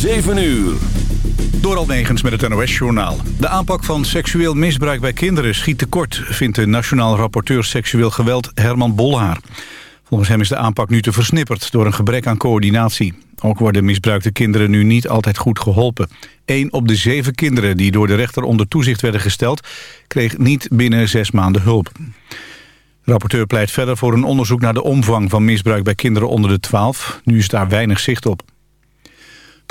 7 uur. Door Almegens met het NOS-journaal. De aanpak van seksueel misbruik bij kinderen schiet tekort... vindt de Nationaal Rapporteur Seksueel Geweld Herman Bolhaar. Volgens hem is de aanpak nu te versnipperd door een gebrek aan coördinatie. Ook worden misbruikte kinderen nu niet altijd goed geholpen. Eén op de zeven kinderen die door de rechter onder toezicht werden gesteld... kreeg niet binnen zes maanden hulp. De rapporteur pleit verder voor een onderzoek naar de omvang van misbruik bij kinderen onder de 12. Nu is daar weinig zicht op.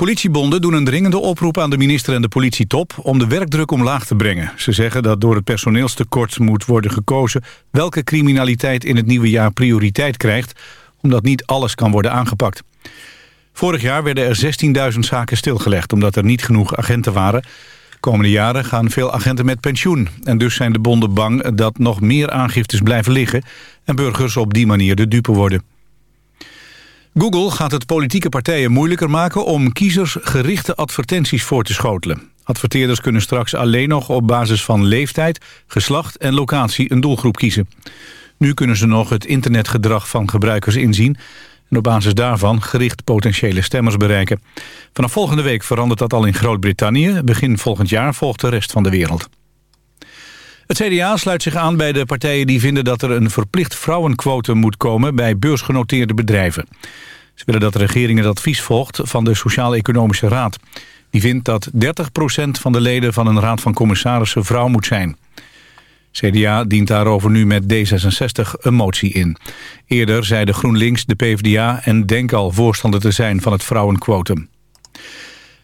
Politiebonden doen een dringende oproep aan de minister en de politietop om de werkdruk omlaag te brengen. Ze zeggen dat door het personeelstekort moet worden gekozen welke criminaliteit in het nieuwe jaar prioriteit krijgt, omdat niet alles kan worden aangepakt. Vorig jaar werden er 16.000 zaken stilgelegd omdat er niet genoeg agenten waren. komende jaren gaan veel agenten met pensioen. En dus zijn de bonden bang dat nog meer aangiftes blijven liggen... en burgers op die manier de dupe worden. Google gaat het politieke partijen moeilijker maken om kiezers gerichte advertenties voor te schotelen. Adverteerders kunnen straks alleen nog op basis van leeftijd, geslacht en locatie een doelgroep kiezen. Nu kunnen ze nog het internetgedrag van gebruikers inzien en op basis daarvan gericht potentiële stemmers bereiken. Vanaf volgende week verandert dat al in Groot-Brittannië. Begin volgend jaar volgt de rest van de wereld. Het CDA sluit zich aan bij de partijen die vinden dat er een verplicht vrouwenquotum moet komen bij beursgenoteerde bedrijven. Ze willen dat de regering het advies volgt van de Sociaal-Economische Raad. Die vindt dat 30% van de leden van een raad van commissarissen vrouw moet zijn. CDA dient daarover nu met D66 een motie in. Eerder zeiden GroenLinks, de PvdA en Denk al voorstander te zijn van het vrouwenquotum.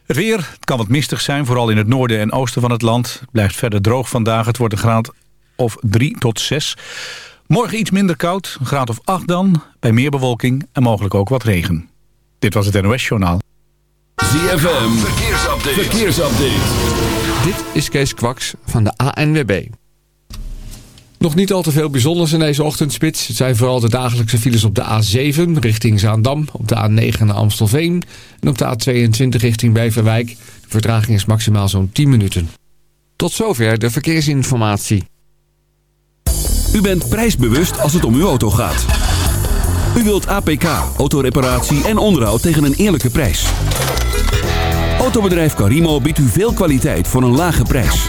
Het weer, het kan wat mistig zijn, vooral in het noorden en oosten van het land. Het blijft verder droog vandaag, het wordt een graad of 3 tot 6. Morgen iets minder koud, een graad of 8 dan, bij meer bewolking en mogelijk ook wat regen. Dit was het NOS Journaal. ZFM, verkeersupdate. verkeersupdate. Dit is Kees Kwaks van de ANWB. Nog niet al te veel bijzonders in deze ochtendspits. Het zijn vooral de dagelijkse files op de A7 richting Zaandam, op de A9 naar Amstelveen en op de A22 richting Beverwijk. De vertraging is maximaal zo'n 10 minuten. Tot zover de verkeersinformatie. U bent prijsbewust als het om uw auto gaat. U wilt APK, autoreparatie en onderhoud tegen een eerlijke prijs. Autobedrijf Carimo biedt u veel kwaliteit voor een lage prijs.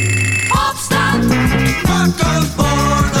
Opstand. Wakker worden.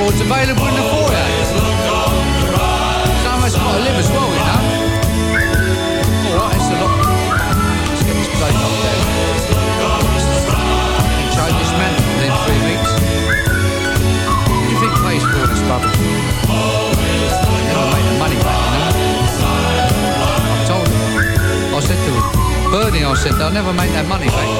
Record's available in the foyer. Some of us got to live as well, you know. Alright, it's a lot. Let's get this place up there. Change this man within three weeks. What do you think pays for this rubbish? Never make the money back, you know. I told him. I said to him, Bernie, I said, they'll never make that money back.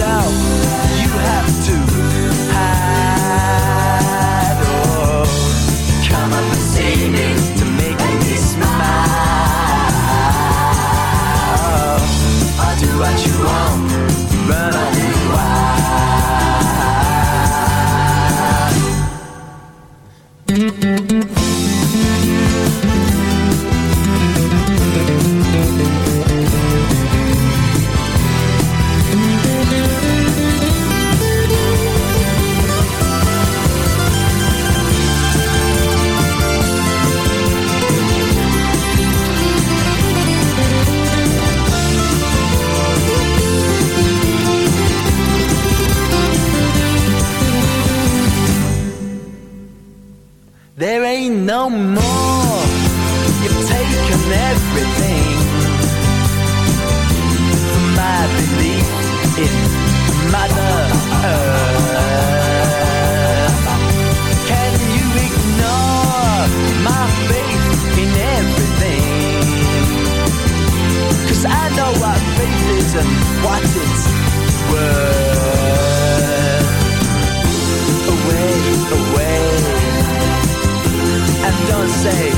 out. no more. You've taken everything. My belief in Mother Earth. say.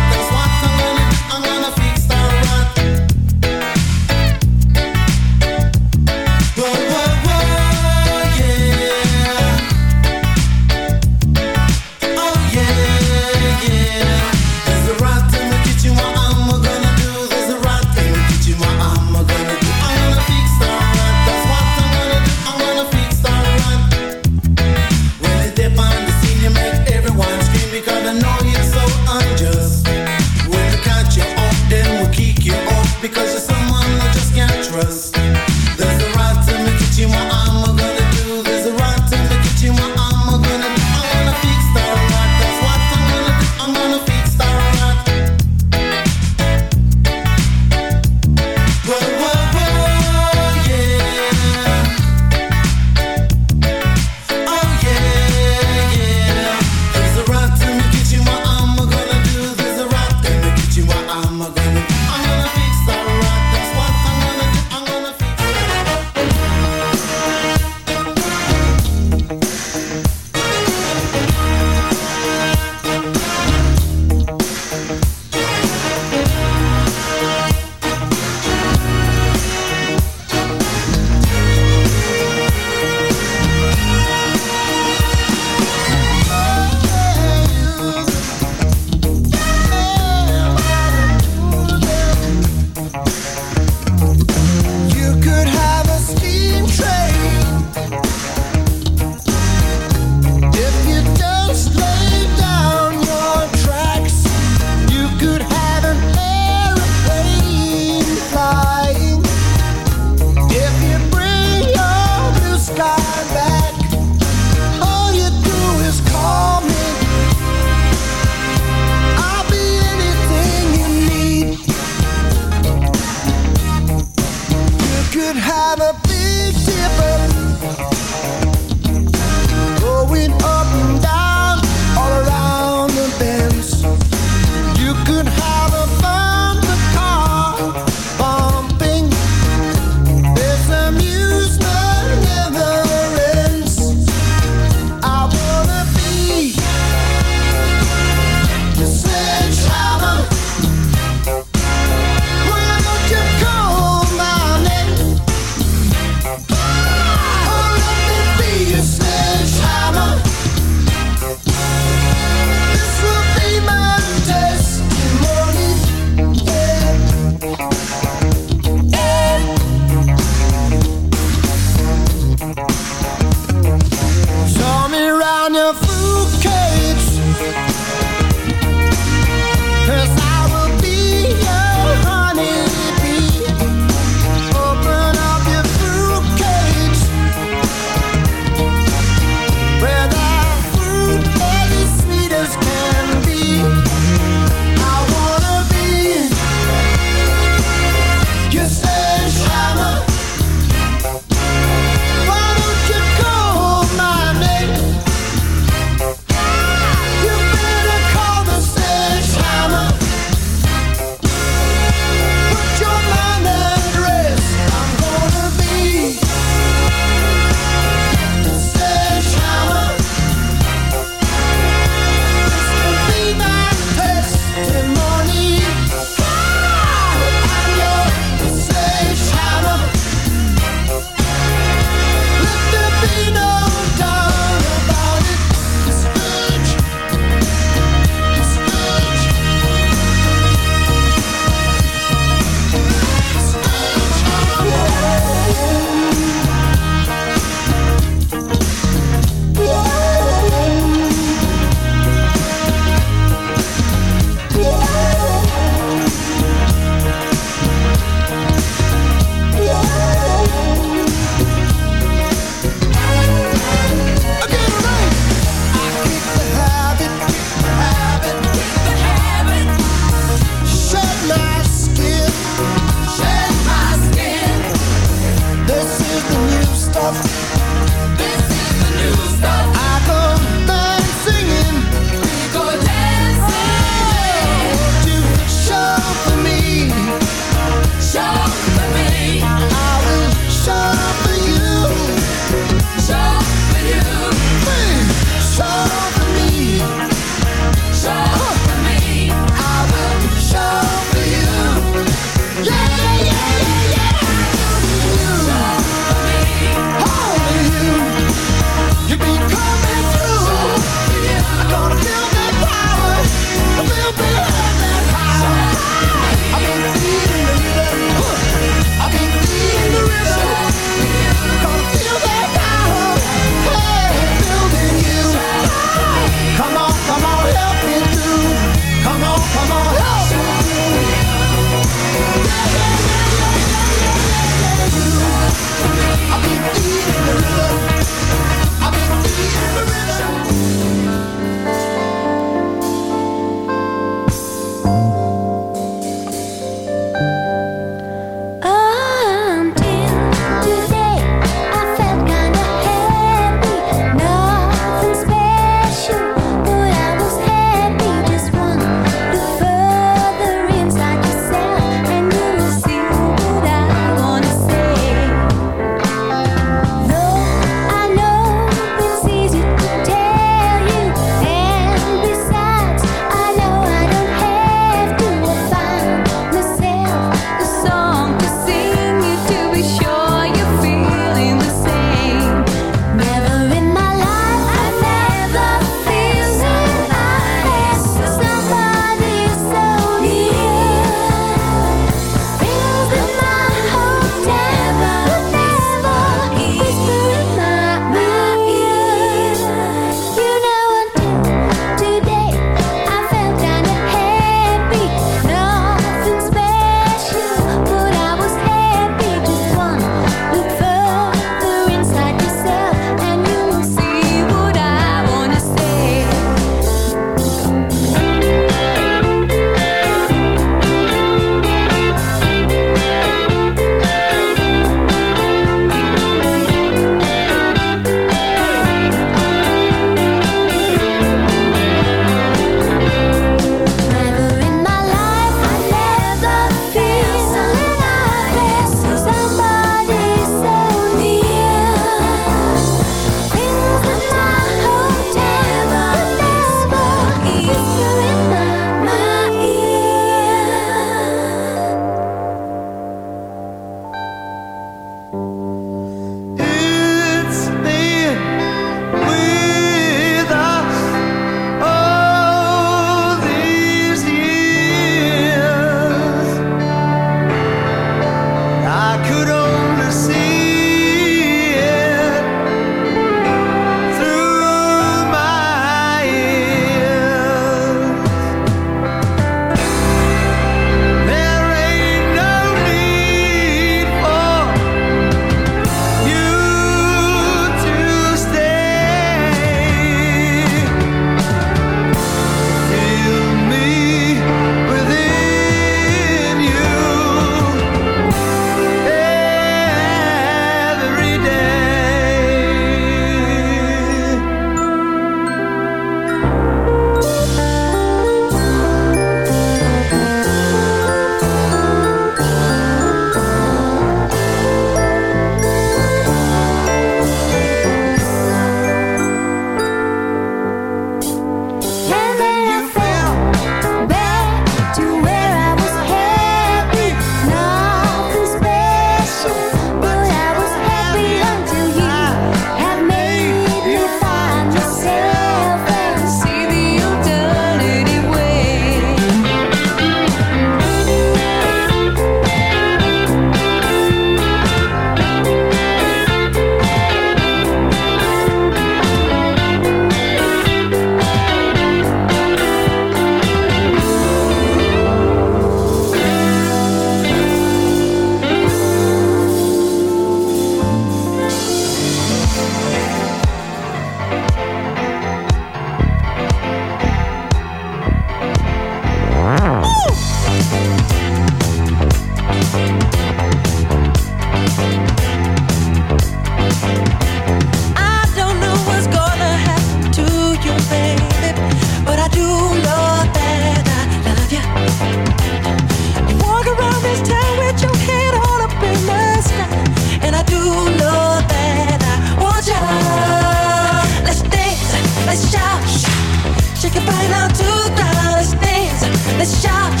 Shake your body down to the ground, let's dance, let's shout.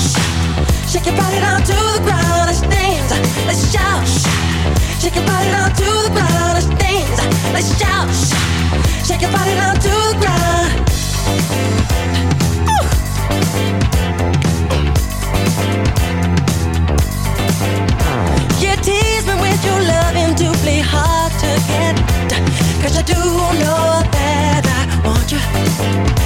Shake your body down to the ground, let's dance, let's shout. Shake your body down to the ground, let's dance, let's shout. Shake your body down to the ground. You tease me with your loving, and play hard to get. Cause you do know that I want you.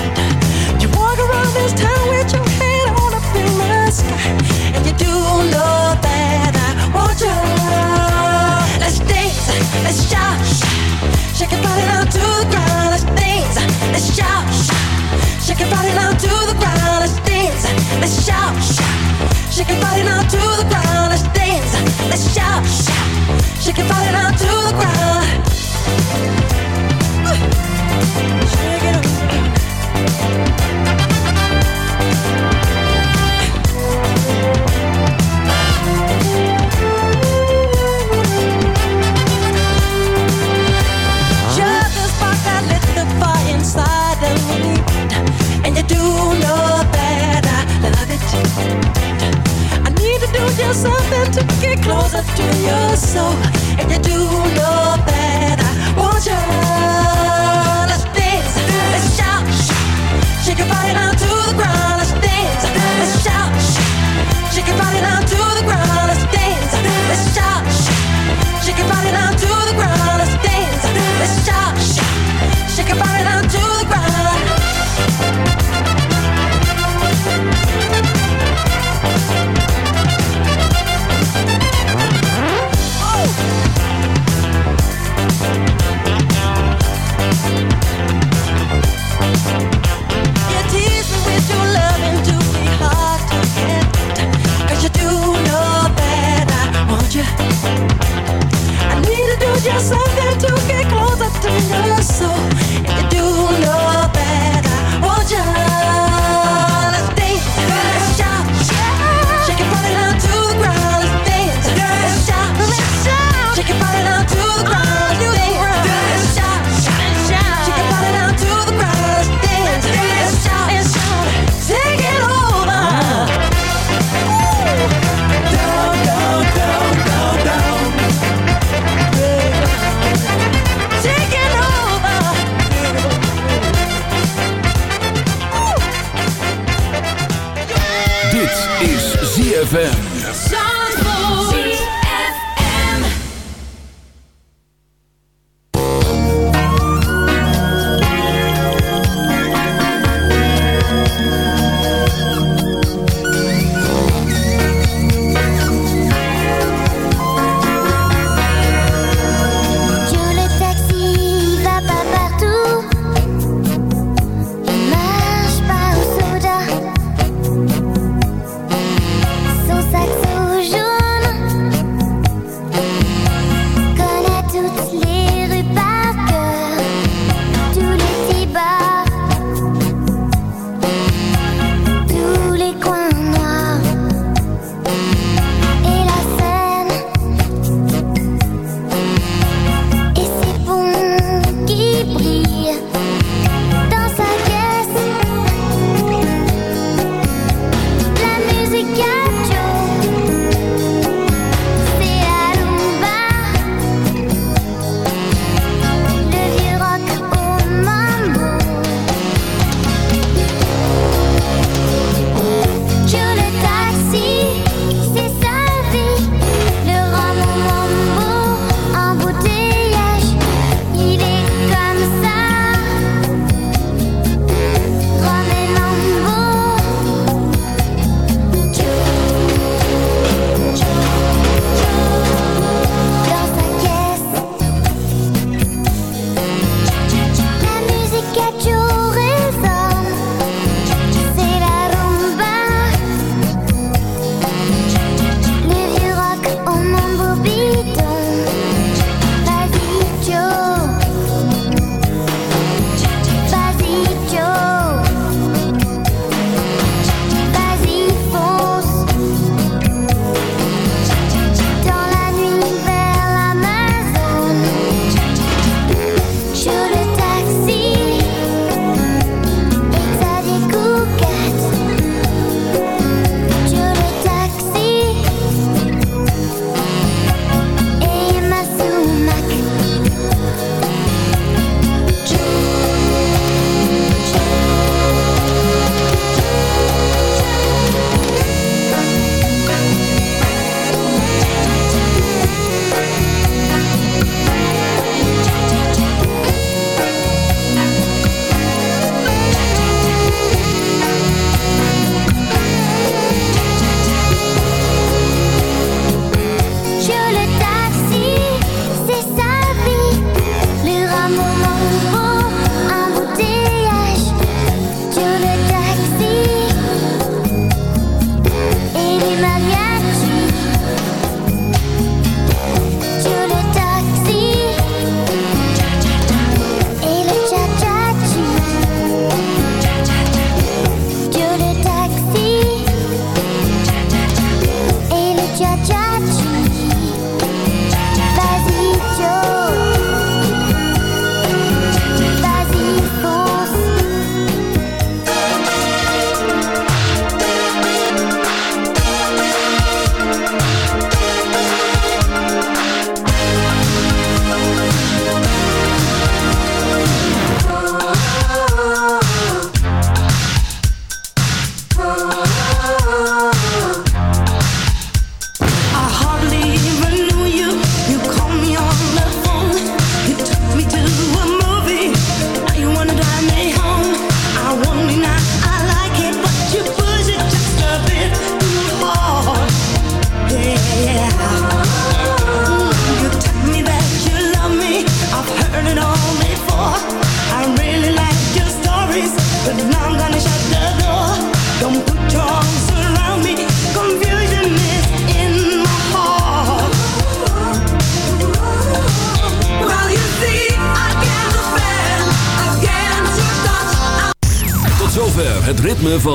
Shake it right down to the ground. Let's dance. the shout, shout. Shake it right down to the ground. Let's dance. the shout, shout. Shake it right down to the ground. Let's dance. the shout, shout. Shake it right down to the ground. I need to do just something to get closer to your soul. And you do know that I want you.